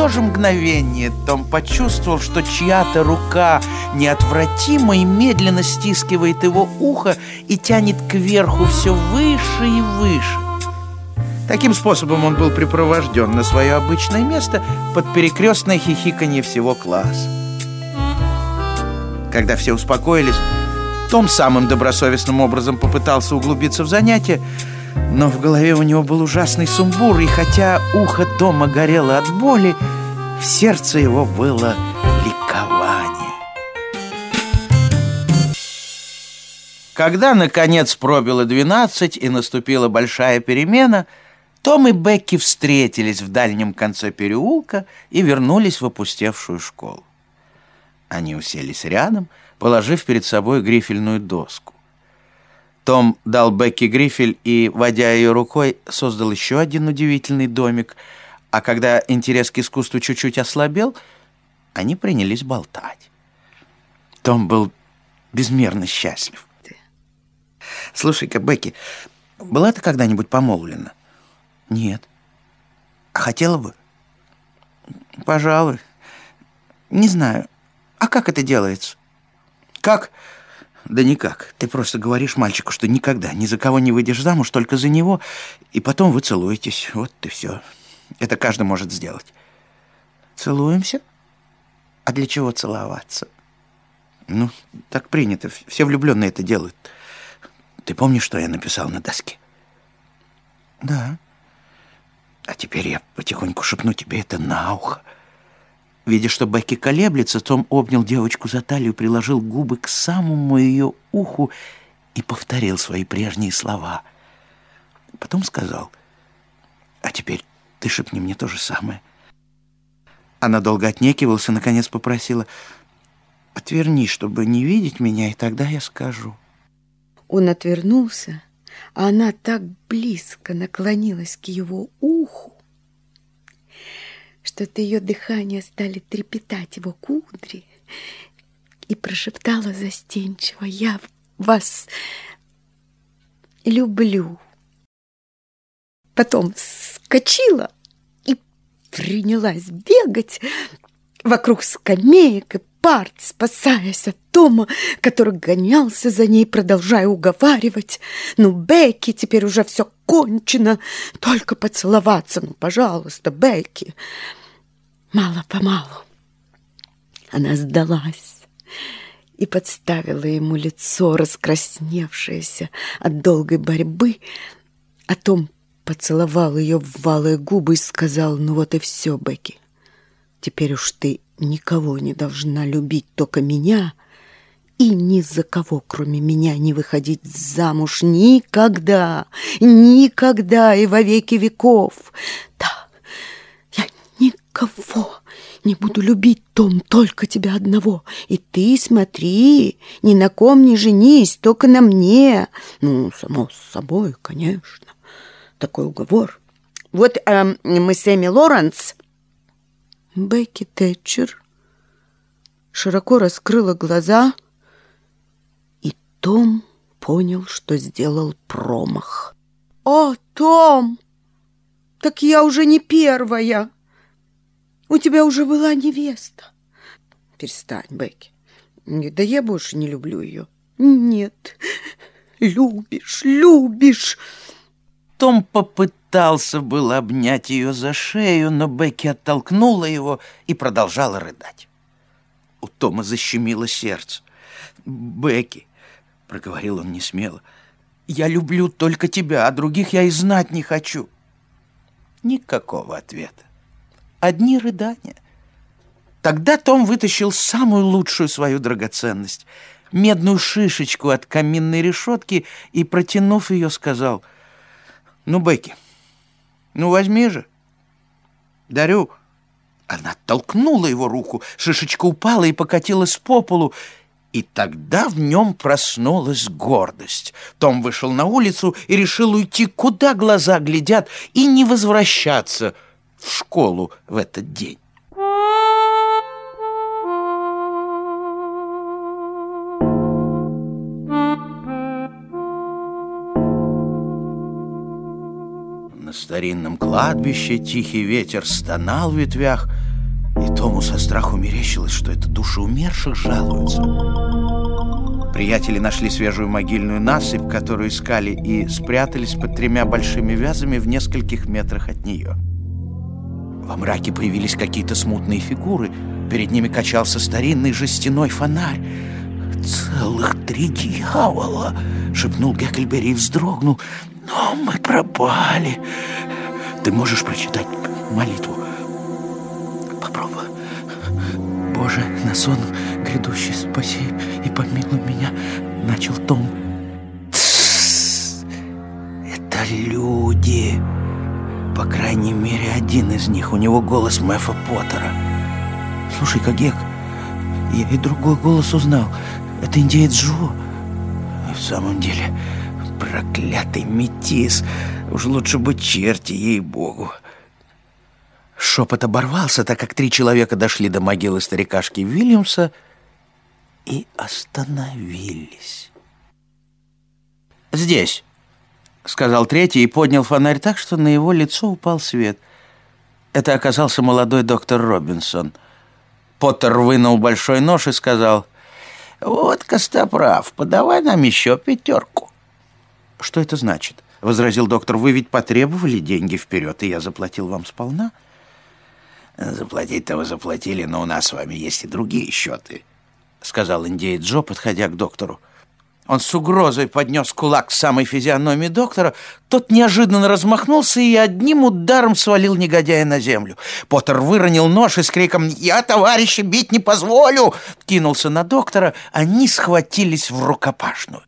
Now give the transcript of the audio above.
то же мгновение Том почувствовал, что чья-то рука неотвратимо и медленно стискивает его ухо и тянет кверху все выше и выше. Таким способом он был припровожден на свое обычное место под перекрестное хихиканье всего класса. Когда все успокоились, том самым добросовестным образом попытался углубиться в занятие, но в голове у него был ужасный сумбур, и хотя ухо Тома горело от боли, в сердце его было ликование. Когда, наконец, пробило двенадцать и наступила большая перемена, том и Бекки встретились в дальнем конце переулка и вернулись в опустевшую школу. Они уселись рядом, положив перед собой грифельную доску. Том дал Бекки грифель и, водя ее рукой, создал еще один удивительный домик, а когда интерес к искусству чуть-чуть ослабел, они принялись болтать. Том был безмерно счастлив. «Слушай-ка, Бекки, была ты когда-нибудь помолвлена?» «Нет». «А хотела бы?» «Пожалуй. Не знаю. А как это делается?» «Как?» «Да никак. Ты просто говоришь мальчику, что никогда ни за кого не выйдешь замуж, только за него, и потом вы целуетесь. Вот и все. Это каждый может сделать». «Целуемся? А для чего целоваться?» «Ну, так принято. Все влюбленные это делают. Ты помнишь, что я написал на доске?» «Да». «А теперь я потихоньку шепну тебе это на ухо». Видя, что Бекки колеблется, Том обнял девочку за талию, приложил губы к самому ее уху и повторил свои прежние слова. Потом сказал, «А теперь ты шепни мне то же самое». Она долго отнекивалась и, наконец, попросила, «Отверни, чтобы не видеть меня, и тогда я скажу». Он отвернулся, а она так близко наклонилась к его уху, что от ее дыхания стали трепетать его кудри, и прошептала застенчиво, «Я вас люблю». Потом вскочила и принялась бегать вокруг скамеек и парт, спасаясь от Тома, который гонялся за ней, продолжая уговаривать. «Ну, Бекки, теперь уже все кончено, только поцеловаться, ну, пожалуйста, Бекки!» Мало-помалу она сдалась и подставила ему лицо, раскрасневшееся от долгой борьбы, а Том поцеловал ее в валые губы и сказал, «Ну вот и все, Бекки, теперь уж ты никого не должна любить, только меня, и ни за кого, кроме меня, не выходить замуж никогда, никогда и во веки веков. Да, я никого не буду любить, Том, только тебя одного. И ты смотри, ни на ком не женись, только на мне. Ну, само собой, конечно, такой уговор. Вот э, мы с Эми Лоренс Бекки Тэтчер широко раскрыла глаза, и Том понял, что сделал промах. «О, Том! Так я уже не первая! У тебя уже была невеста!» «Перестань, Бекки. Да я больше не люблю ее». «Нет, любишь, любишь!» Том попытался было обнять ее за шею, но Бекки оттолкнула его и продолжала рыдать. У Тома защемило сердце. «Бекки», — проговорил он несмело, — «я люблю только тебя, а других я и знать не хочу». Никакого ответа. Одни рыдания. Тогда Том вытащил самую лучшую свою драгоценность — медную шишечку от каминной решетки и, протянув ее, сказал — ну, Бекки, ну возьми же. Дарю. Она толкнула его руку, шишечка упала и покатилась по полу, и тогда в нем проснулась гордость. Том вышел на улицу и решил уйти, куда глаза глядят, и не возвращаться в школу в этот день. На старинном кладбище тихий ветер стонал в ветвях, Тому со страху мерещилось, что это души умерших жалуются. Приятели нашли свежую могильную насыпь, которую искали, и спрятались под тремя большими вязами в нескольких метрах от нее. Во мраке появились какие-то смутные фигуры. Перед ними качался старинный жестяной фонарь. «Целых три дьявола!» — шепнул Геккельбери и вздрогнул. «Но мы пропали!» «Ты можешь прочитать молитву?» «Попробуй!» «Боже, на сон грядущий спаси и помилуй меня!» — начал Том. «Тссс! Это люди!» По крайней мере, один из них. У него голос Мэфа Поттера. Слушай-ка, Гек, я и другой голос узнал. Это индеец Джо. В самом деле, проклятый метис. Уж лучше бы черти, ей-богу. Шепот оборвался, так как три человека дошли до могилы старикашки Вильямса и остановились. «Здесь», — сказал третий и поднял фонарь так, что на его лицо упал свет. Это оказался молодой доктор Робинсон. Поттер вынул большой нож и сказал, «Вот, Костоправ, подавай нам еще пятерку». «Что это значит?» — возразил доктор. «Вы ведь потребовали деньги вперед, и я заплатил вам сполна». «Заплатить-то вы заплатили, но у нас с вами есть и другие счеты», — сказал индеец Джо, подходя к доктору. Он с угрозой поднес кулак к самой физиономии доктора. Тот неожиданно размахнулся и одним ударом свалил негодяя на землю. Поттер выронил нож и с криком «Я товарища бить не позволю!» кинулся на доктора. Они схватились в рукопашную.